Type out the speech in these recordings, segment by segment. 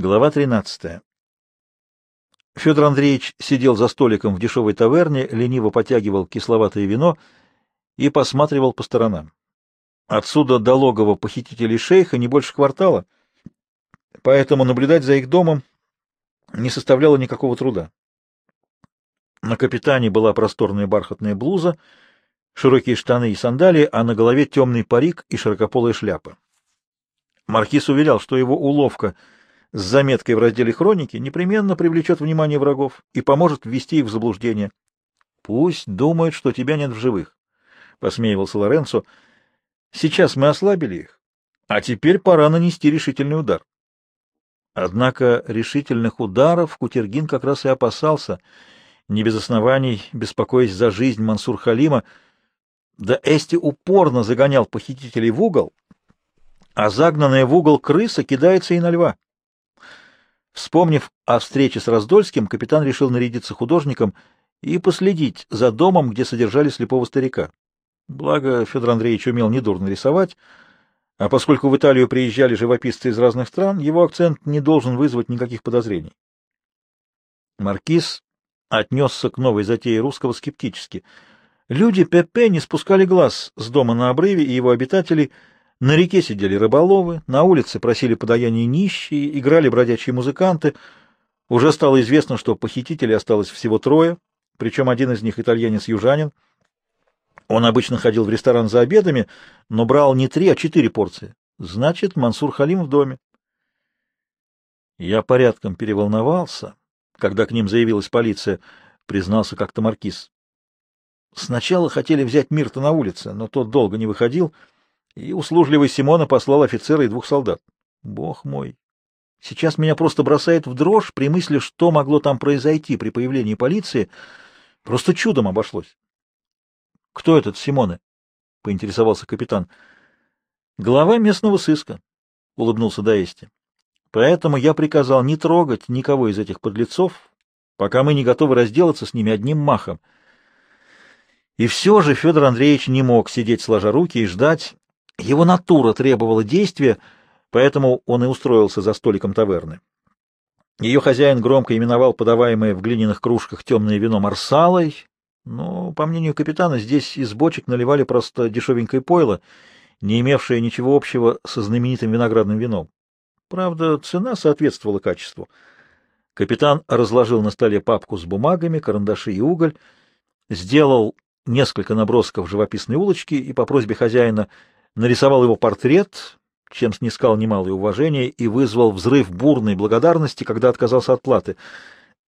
Глава 13. Федор Андреевич сидел за столиком в дешевой таверне, лениво потягивал кисловатое вино и посматривал по сторонам. Отсюда до логова похитителей шейха не больше квартала, поэтому наблюдать за их домом не составляло никакого труда. На капитане была просторная бархатная блуза, широкие штаны и сандалии, а на голове темный парик и широкополая шляпа. Маркиз уверял, что его уловка — с заметкой в разделе хроники непременно привлечет внимание врагов и поможет ввести их в заблуждение. Пусть думают, что тебя нет в живых, — посмеивался Лоренцо. Сейчас мы ослабили их, а теперь пора нанести решительный удар. Однако решительных ударов Кутергин как раз и опасался, не без оснований, беспокоясь за жизнь Мансур Халима, да Эсти упорно загонял похитителей в угол, а загнанная в угол крыса кидается и на льва. Вспомнив о встрече с Раздольским, капитан решил нарядиться художником и последить за домом, где содержали слепого старика. Благо, Федор Андреевич умел недурно рисовать, а поскольку в Италию приезжали живописцы из разных стран, его акцент не должен вызвать никаких подозрений. Маркиз отнесся к новой затее русского скептически. Люди Пепе не спускали глаз с дома на обрыве и его обитателей — на реке сидели рыболовы, на улице просили подаяния нищие, играли бродячие музыканты. Уже стало известно, что похитителей осталось всего трое, причем один из них итальянец-южанин. Он обычно ходил в ресторан за обедами, но брал не три, а четыре порции. Значит, Мансур Халим в доме. Я порядком переволновался, когда к ним заявилась полиция, признался как-то маркиз. Сначала хотели взять Мирта на улице, но тот долго не выходил — и услужливый Симона послал офицера и двух солдат. Бог мой! Сейчас меня просто бросает в дрожь при мысли, что могло там произойти при появлении полиции. Просто чудом обошлось. — Кто этот Симоне? — поинтересовался капитан. — Глава местного сыска, — улыбнулся Даэсти. — Поэтому я приказал не трогать никого из этих подлецов, пока мы не готовы разделаться с ними одним махом. И все же Федор Андреевич не мог сидеть сложа руки и ждать, его натура требовала действия, поэтому он и устроился за столиком таверны. Ее хозяин громко именовал подаваемое в глиняных кружках темное вино марсалой, но, по мнению капитана, здесь из бочек наливали просто дешевенькое пойло, не имевшее ничего общего со знаменитым виноградным вином. Правда, цена соответствовала качеству. Капитан разложил на столе папку с бумагами, карандаши и уголь, сделал несколько набросков живописной улочки и по просьбе хозяина нарисовал его портрет, чем снискал немалое уважение и вызвал взрыв бурной благодарности, когда отказался от платы.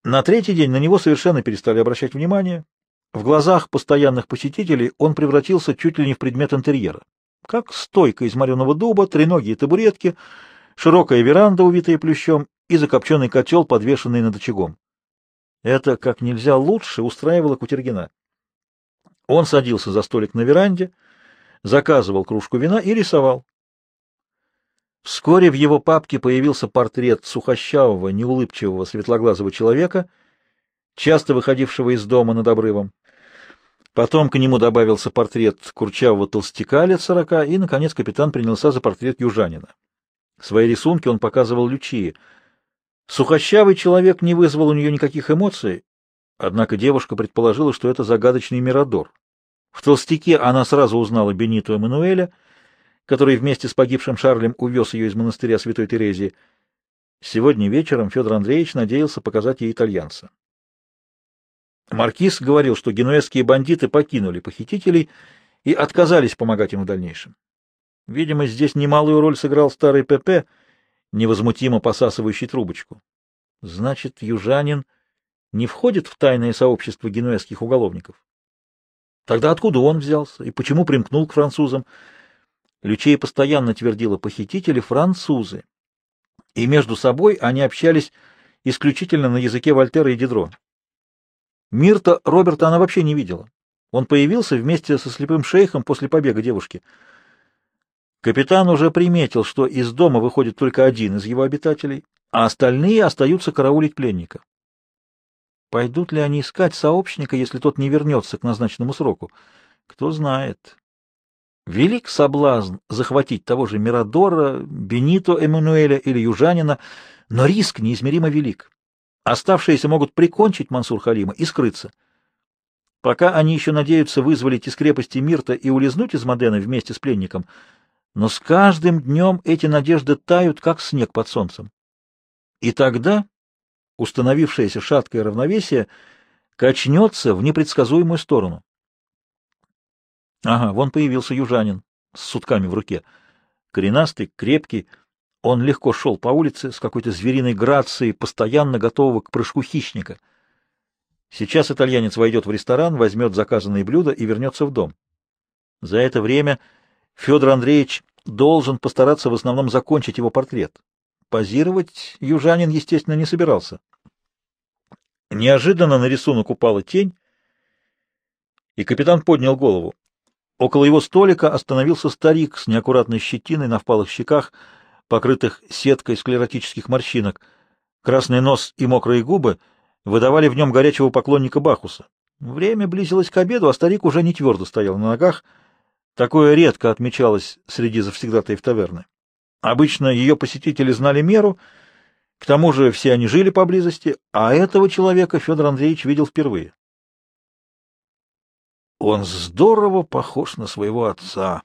На третий день на него совершенно перестали обращать внимание. В глазах постоянных посетителей он превратился чуть ли не в предмет интерьера. Как стойка из мореного дуба, треногие табуретки, широкая веранда, увитая плющом, и закопченный котел, подвешенный над очагом. Это как нельзя лучше устраивало Кутергина. Он садился за столик на веранде, заказывал кружку вина и рисовал. Вскоре в его папке появился портрет сухощавого, неулыбчивого, светлоглазого человека, часто выходившего из дома над обрывом. Потом к нему добавился портрет курчавого толстяка лет сорока, и, наконец, капитан принялся за портрет южанина. Свои рисунки он показывал Лючии. Сухощавый человек не вызвал у нее никаких эмоций, однако девушка предположила, что это загадочный Мирадор. В толстяке она сразу узнала Бениту Эммануэля, который вместе с погибшим Шарлем увез ее из монастыря Святой Терезии. Сегодня вечером Федор Андреевич надеялся показать ей итальянца. Маркиз говорил, что генуэзские бандиты покинули похитителей и отказались помогать им в дальнейшем. Видимо, здесь немалую роль сыграл старый ПП, невозмутимо посасывающий трубочку. Значит, южанин не входит в тайное сообщество генуэзских уголовников. Тогда откуда он взялся и почему примкнул к французам? Лючея постоянно твердила похитители французы, и между собой они общались исключительно на языке Вольтера и Дидро. Мирта Роберта она вообще не видела. Он появился вместе со слепым шейхом после побега девушки. Капитан уже приметил, что из дома выходит только один из его обитателей, а остальные остаются караулить пленника. Пойдут ли они искать сообщника, если тот не вернется к назначенному сроку? Кто знает. Велик соблазн захватить того же Мирадора, Бенито Эммануэля или Южанина, но риск неизмеримо велик. Оставшиеся могут прикончить Мансур Халима и скрыться. Пока они еще надеются вызволить из крепости Мирта и улизнуть из Модена вместе с пленником, но с каждым днем эти надежды тают, как снег под солнцем. И тогда установившееся шаткое равновесие качнется в непредсказуемую сторону. Ага, вон появился южанин с сутками в руке. Коренастый, крепкий, он легко шел по улице с какой-то звериной грацией, постоянно готового к прыжку хищника. Сейчас итальянец войдет в ресторан, возьмет заказанные блюда и вернется в дом. За это время Федор Андреевич должен постараться в основном закончить его портрет. Позировать южанин, естественно, не собирался. Неожиданно на рисунок упала тень, и капитан поднял голову. Около его столика остановился старик с неаккуратной щетиной на впалых щеках, покрытых сеткой склеротических морщинок. Красный нос и мокрые губы выдавали в нем горячего поклонника Бахуса. Время близилось к обеду, а старик уже не твердо стоял на ногах. Такое редко отмечалось среди завсегдатаев таверны. Обычно ее посетители знали меру, к тому же все они жили поблизости, а этого человека Федор Андреевич видел впервые. Он здорово похож на своего отца,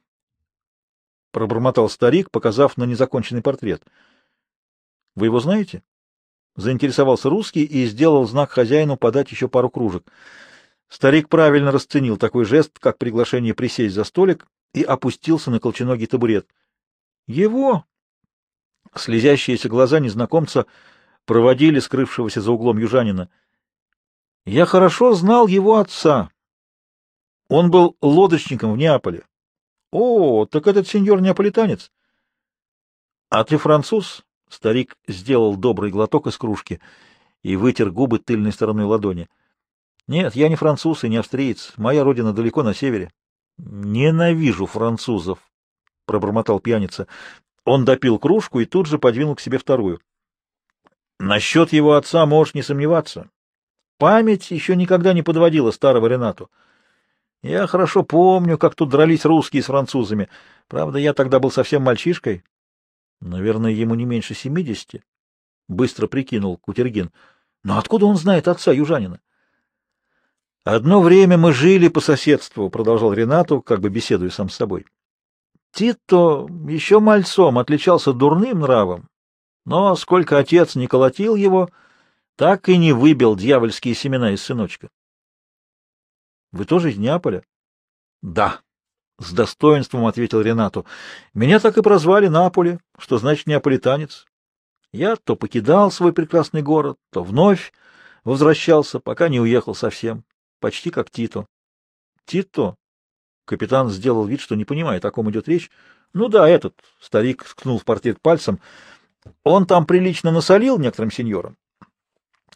— пробормотал старик, показав на незаконченный портрет. — Вы его знаете? Заинтересовался русский и сделал знак хозяину подать еще пару кружек. Старик правильно расценил такой жест, как приглашение присесть за столик, и опустился на колченогий табурет. — Его! Слезящиеся глаза незнакомца проводили скрывшегося за углом южанина. — Я хорошо знал его отца. Он был лодочником в Неаполе. — О, так этот сеньор неаполитанец. — А ты француз? Старик сделал добрый глоток из кружки и вытер губы тыльной стороной ладони. — Нет, я не француз и не австриец. Моя родина далеко на севере. — Ненавижу французов, — пробормотал пьяница. Он допил кружку и тут же подвинул к себе вторую. — Насчет его отца можешь не сомневаться. Память еще никогда не подводила старого Ренату. Я хорошо помню, как тут дрались русские с французами. Правда, я тогда был совсем мальчишкой. Наверное, ему не меньше семидесяти. Быстро прикинул Кутергин. Но откуда он знает отца южанина? Одно время мы жили по соседству, продолжал Ренату, как бы беседуя сам с собой. Тито еще мальцом отличался дурным нравом, но сколько отец не колотил его, так и не выбил дьявольские семена из сыночка. Вы тоже из Неаполя? Да, с достоинством ответил Ренату. Меня так и прозвали Наполе, что значит неаполитанец. Я то покидал свой прекрасный город, то вновь возвращался, пока не уехал совсем, почти как Тито. Тито? Капитан сделал вид, что не понимает, о ком идет речь. Ну да, этот, старик ткнул в портрет пальцем. Он там прилично насолил некоторым сеньорам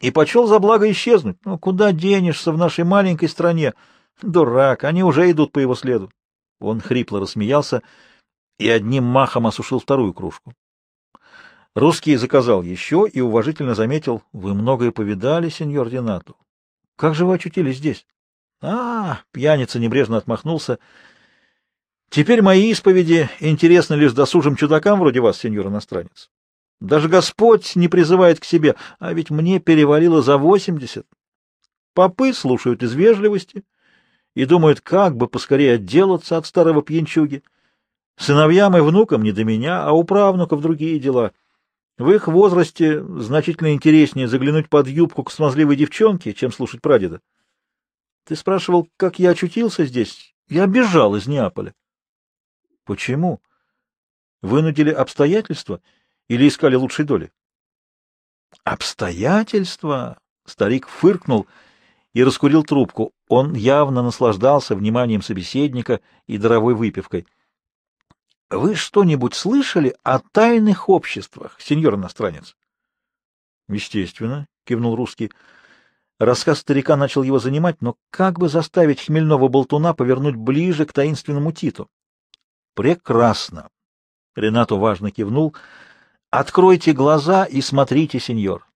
и почел за благо исчезнуть. Ну, куда денешься в нашей маленькой стране? Дурак, они уже идут по его следу. Он хрипло рассмеялся и одним махом осушил вторую кружку. Русский заказал еще и уважительно заметил, «Вы многое повидали, сеньор Динату. Как же вы очутились здесь?» «А, пьяница небрежно отмахнулся. Теперь мои исповеди интересны лишь досужим чудакам вроде вас, сеньор иностранец. Даже Господь не призывает к себе, а ведь мне перевалило за восемьдесят. Попы слушают из вежливости и думают, как бы поскорее отделаться от старого пьянчуги. Сыновьям и внукам не до меня, а у правнуков другие дела. В их возрасте значительно интереснее заглянуть под юбку к смазливой девчонке, чем слушать прадеда. Ты спрашивал, как я очутился здесь? Я бежал из Неаполя. Почему? Вынудили обстоятельства — или искали лучшей доли? Обстоятельства? Старик фыркнул и раскурил трубку. Он явно наслаждался вниманием собеседника и даровой выпивкой. — Вы что-нибудь слышали о тайных обществах, сеньор иностранец? — Естественно, — кивнул русский. Рассказ старика начал его занимать, но как бы заставить хмельного болтуна повернуть ближе к таинственному Титу? — Прекрасно! — Ренато важно кивнул — Откройте глаза и смотрите, сеньор.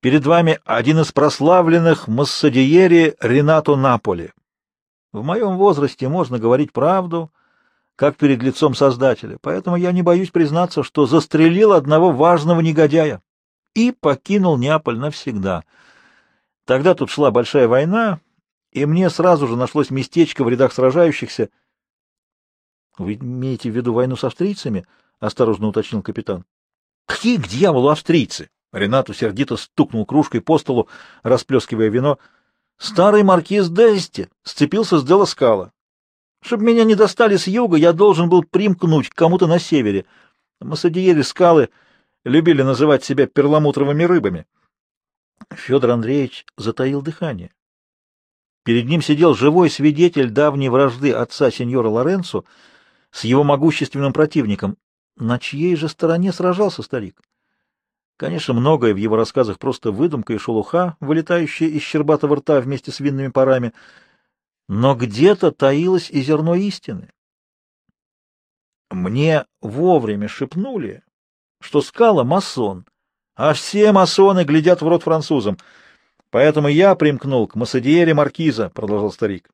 Перед вами один из прославленных массадиери Ренато Наполи. В моем возрасте можно говорить правду, как перед лицом Создателя, поэтому я не боюсь признаться, что застрелил одного важного негодяя и покинул Неаполь навсегда. Тогда тут шла большая война, и мне сразу же нашлось местечко в рядах сражающихся. — Вы имеете в виду войну с австрийцами? — осторожно уточнил капитан. — Какие к дьяволу австрийцы? Ренату сердито стукнул кружкой по столу, расплескивая вино. Старый маркиз Дести сцепился с Деласкала. Чтобы меня не достали с юга, я должен был примкнуть к кому-то на севере. Массадиери скалы любили называть себя перламутровыми рыбами. Федор Андреевич затаил дыхание. Перед ним сидел живой свидетель давней вражды отца сеньора Лоренцо с его могущественным противником. На чьей же стороне сражался старик? Конечно, многое в его рассказах просто выдумка и шелуха, вылетающая из щербатого рта вместе с винными парами, но где-то таилось и зерно истины. Мне вовремя шепнули, что скала — масон, а все масоны глядят в рот французам, поэтому я примкнул к Массадиере Маркиза, — продолжал старик.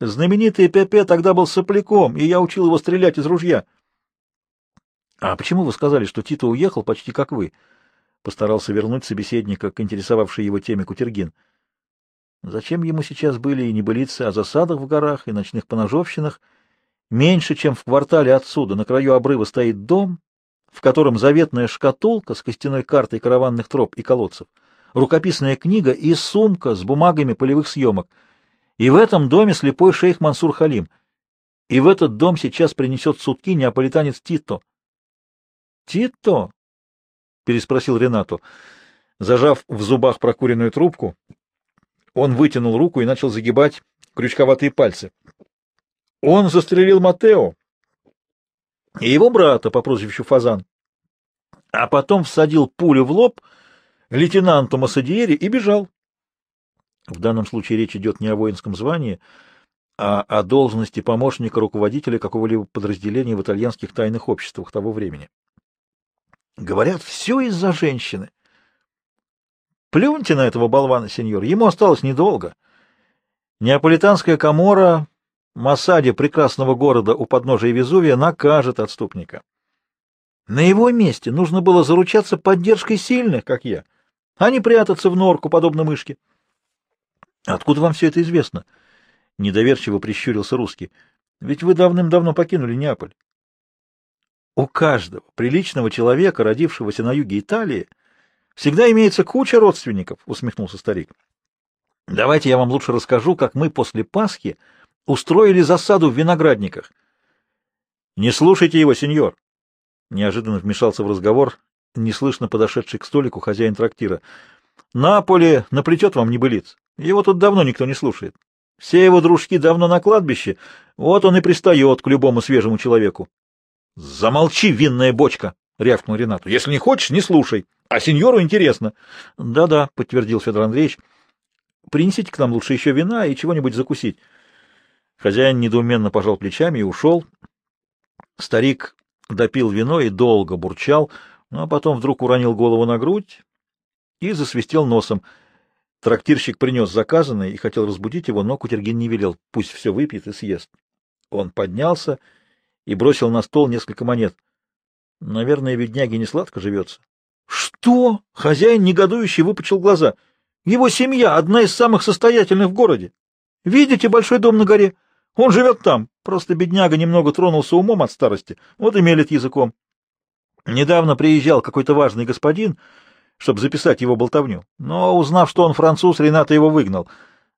Знаменитый Пепе тогда был сопляком, и я учил его стрелять из ружья. — А почему вы сказали, что Тито уехал почти как вы? — постарался вернуть собеседника к интересовавшей его теме Кутергин. Зачем ему сейчас были и небылицы о засадах в горах и ночных поножовщинах? Меньше, чем в квартале отсюда, на краю обрыва стоит дом, в котором заветная шкатулка с костяной картой караванных троп и колодцев, рукописная книга и сумка с бумагами полевых съемок. И в этом доме слепой шейх Мансур Халим. И в этот дом сейчас принесет сутки неаполитанец Тито. «Тито?» — переспросил Ренату. Зажав в зубах прокуренную трубку, он вытянул руку и начал загибать крючковатые пальцы. Он застрелил Матео и его брата по прозвищу Фазан, а потом всадил пулю в лоб лейтенанту Массадиери и бежал. В данном случае речь идет не о воинском звании, а о должности помощника руководителя какого-либо подразделения в итальянских тайных обществах того времени. Говорят, все из-за женщины. Плюньте на этого болвана, сеньор, ему осталось недолго. Неаполитанская комора, Масаде прекрасного города у подножия Везувия, накажет отступника. На его месте нужно было заручаться поддержкой сильных, как я, а не прятаться в норку, подобно мышке. — Откуда вам все это известно? — недоверчиво прищурился русский. — Ведь вы давным-давно покинули Неаполь. У каждого приличного человека, родившегося на юге Италии, всегда имеется куча родственников, — усмехнулся старик. — Давайте я вам лучше расскажу, как мы после Пасхи устроили засаду в виноградниках. — Не слушайте его, сеньор! — неожиданно вмешался в разговор, неслышно подошедший к столику хозяин трактира. — Наполе наплетет вам небылиц. Его тут давно никто не слушает. Все его дружки давно на кладбище, вот он и пристает к любому свежему человеку. — Замолчи, винная бочка! — рявкнул Ренату. — Если не хочешь, не слушай. А сеньору интересно. Да — Да-да, — подтвердил Федор Андреевич. — Принесите к нам лучше еще вина и чего-нибудь закусить. Хозяин недоуменно пожал плечами и ушел. Старик допил вино и долго бурчал, но потом вдруг уронил голову на грудь и засвистел носом. Трактирщик принес заказанное и хотел разбудить его, но Кутергин не велел. Пусть все выпьет и съест. Он поднялся и бросил на стол несколько монет. Наверное, бедняге не сладко живется. Что? Хозяин негодующе выпучил глаза. Его семья одна из самых состоятельных в городе. Видите большой дом на горе? Он живет там. Просто бедняга немного тронулся умом от старости. Вот и мелет языком. Недавно приезжал какой-то важный господин, чтобы записать его болтовню. Но, узнав, что он француз, Рената его выгнал.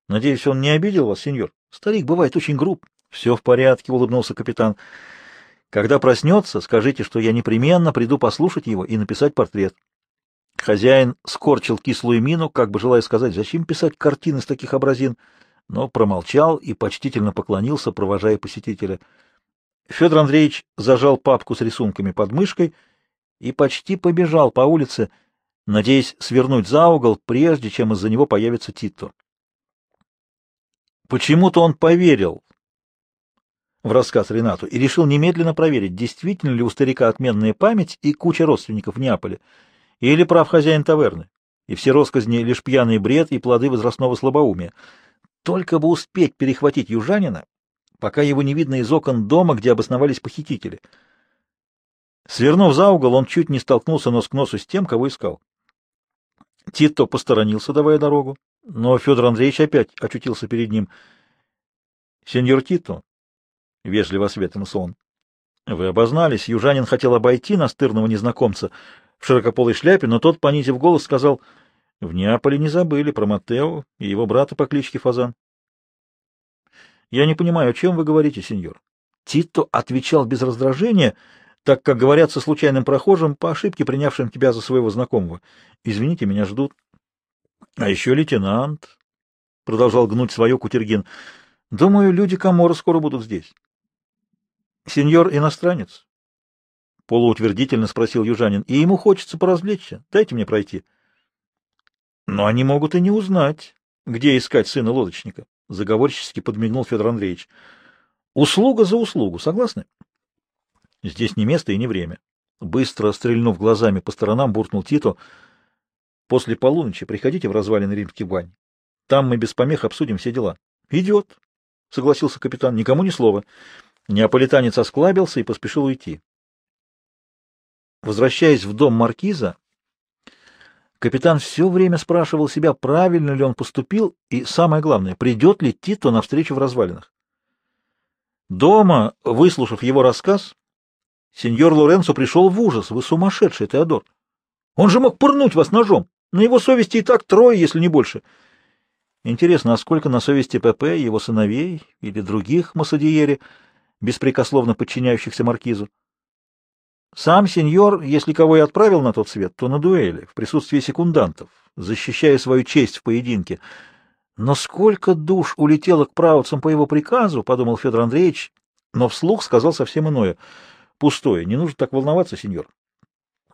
Надеюсь, он не обидел вас, сеньор? Старик бывает очень груб. Все в порядке, улыбнулся капитан. Когда проснется, скажите, что я непременно приду послушать его и написать портрет. Хозяин скорчил кислую мину, как бы желая сказать, зачем писать картины с таких образин, но промолчал и почтительно поклонился, провожая посетителя. Федор Андреевич зажал папку с рисунками под мышкой и почти побежал по улице, надеясь свернуть за угол, прежде чем из-за него появится Тито. Почему-то он поверил в рассказ Ренату и решил немедленно проверить, действительно ли у старика отменная память и куча родственников в Неаполе, или прав хозяин таверны, и все росказни — лишь пьяный бред и плоды возрастного слабоумия. Только бы успеть перехватить южанина, пока его не видно из окон дома, где обосновались похитители. Свернув за угол, он чуть не столкнулся нос к носу с тем, кого искал. Тито посторонился, давая дорогу, но Федор Андреевич опять очутился перед ним. — Сеньор Тито, — вежливо осведомился он, — вы обознались. Южанин хотел обойти настырного незнакомца в широкополой шляпе, но тот, понизив голос, сказал, — в Неаполе не забыли про Матео и его брата по кличке Фазан. — Я не понимаю, о чем вы говорите, сеньор? Тито отвечал без раздражения, так как говорят со случайным прохожим, по ошибке принявшим тебя за своего знакомого. Извините, меня ждут. — А еще лейтенант, — продолжал гнуть свое Кутергин. — Думаю, люди Камора скоро будут здесь. — Сеньор иностранец? — полуутвердительно спросил южанин. — И ему хочется поразвлечься. Дайте мне пройти. — Но они могут и не узнать, где искать сына лодочника, — заговорчески подмигнул Федор Андреевич. — Услуга за услугу, согласны? — Здесь не место и не время. Быстро стрельнув глазами по сторонам, буркнул Тито. — После полуночи приходите в развалины римский бань. Там мы без помех обсудим все дела. — Идет, — согласился капитан. — Никому ни слова. Неаполитанец осклабился и поспешил уйти. Возвращаясь в дом маркиза, капитан все время спрашивал себя, правильно ли он поступил, и, самое главное, придет ли Тито навстречу в развалинах. Дома, выслушав его рассказ, сеньор Лоренцо пришел в ужас. Вы сумасшедший, Теодор! Он же мог пырнуть вас ножом. На его совести и так трое, если не больше. Интересно, а сколько на совести ПП, его сыновей или других Массадиери, беспрекословно подчиняющихся маркизу? Сам сеньор, если кого и отправил на тот свет, то на дуэли, в присутствии секундантов, защищая свою честь в поединке. Но сколько душ улетело к правоцам по его приказу, — подумал Федор Андреевич, но вслух сказал совсем иное. Пустое, не нужно так волноваться, сеньор.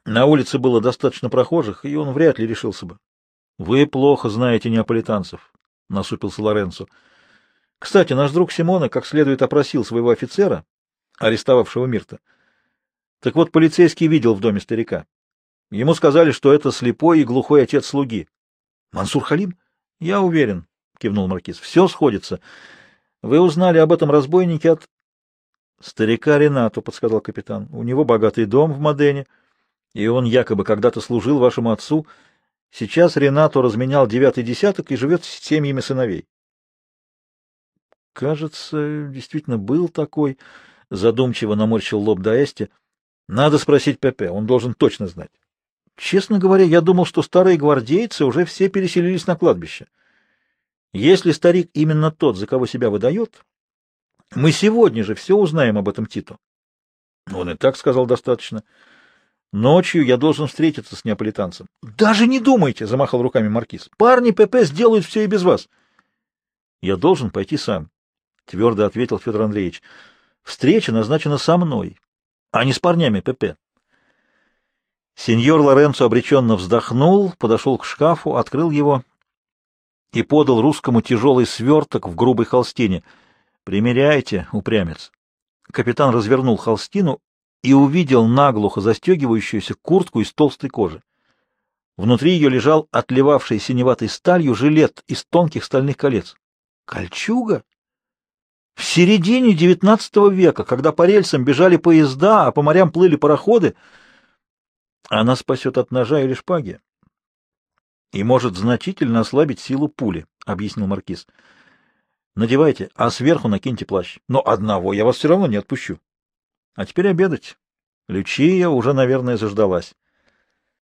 На улице было достаточно прохожих, и он вряд ли решился бы. — Вы плохо знаете неаполитанцев, — насупился Лоренцо. — Кстати, наш друг Симона как следует опросил своего офицера, арестовавшего Мирта. Так вот, полицейский видел в доме старика. Ему сказали, что это слепой и глухой отец слуги. — Мансур Халим? — Я уверен, — кивнул маркиз. — Все сходится. Вы узнали об этом разбойнике от... — Старика Ренату, — подсказал капитан. — У него богатый дом в Модене, и он якобы когда-то служил вашему отцу. Сейчас Ренату разменял девятый десяток и живет с семьями сыновей. — Кажется, действительно был такой, — задумчиво наморщил лоб Даэсти. — надо спросить Пепе, он должен точно знать. Честно говоря, я думал, что старые гвардейцы уже все переселились на кладбище. Если старик именно тот, за кого себя выдает, мы сегодня же все узнаем об этом Титу. Он и так сказал достаточно. Ночью я должен встретиться с неаполитанцем. — Даже не думайте, — замахал руками маркиз. — Парни ПП сделают все и без вас. — Я должен пойти сам, — твердо ответил Федор Андреевич. — Встреча назначена со мной а не с парнями ПП. Сеньор Лоренцо обреченно вздохнул, подошел к шкафу, открыл его и подал русскому тяжелый сверток в грубой холстине. «Примеряйте, упрямец». Капитан развернул холстину и увидел наглухо застегивающуюся куртку из толстой кожи. Внутри ее лежал отливавший синеватой сталью жилет из тонких стальных колец. «Кольчуга?» В середине XIX века, когда по рельсам бежали поезда, а по морям плыли пароходы, она спасет от ножа или шпаги и может значительно ослабить силу пули, — объяснил маркиз. — Надевайте, а сверху накиньте плащ. Но одного я вас все равно не отпущу. А теперь обедать. Лючия уже, наверное, заждалась.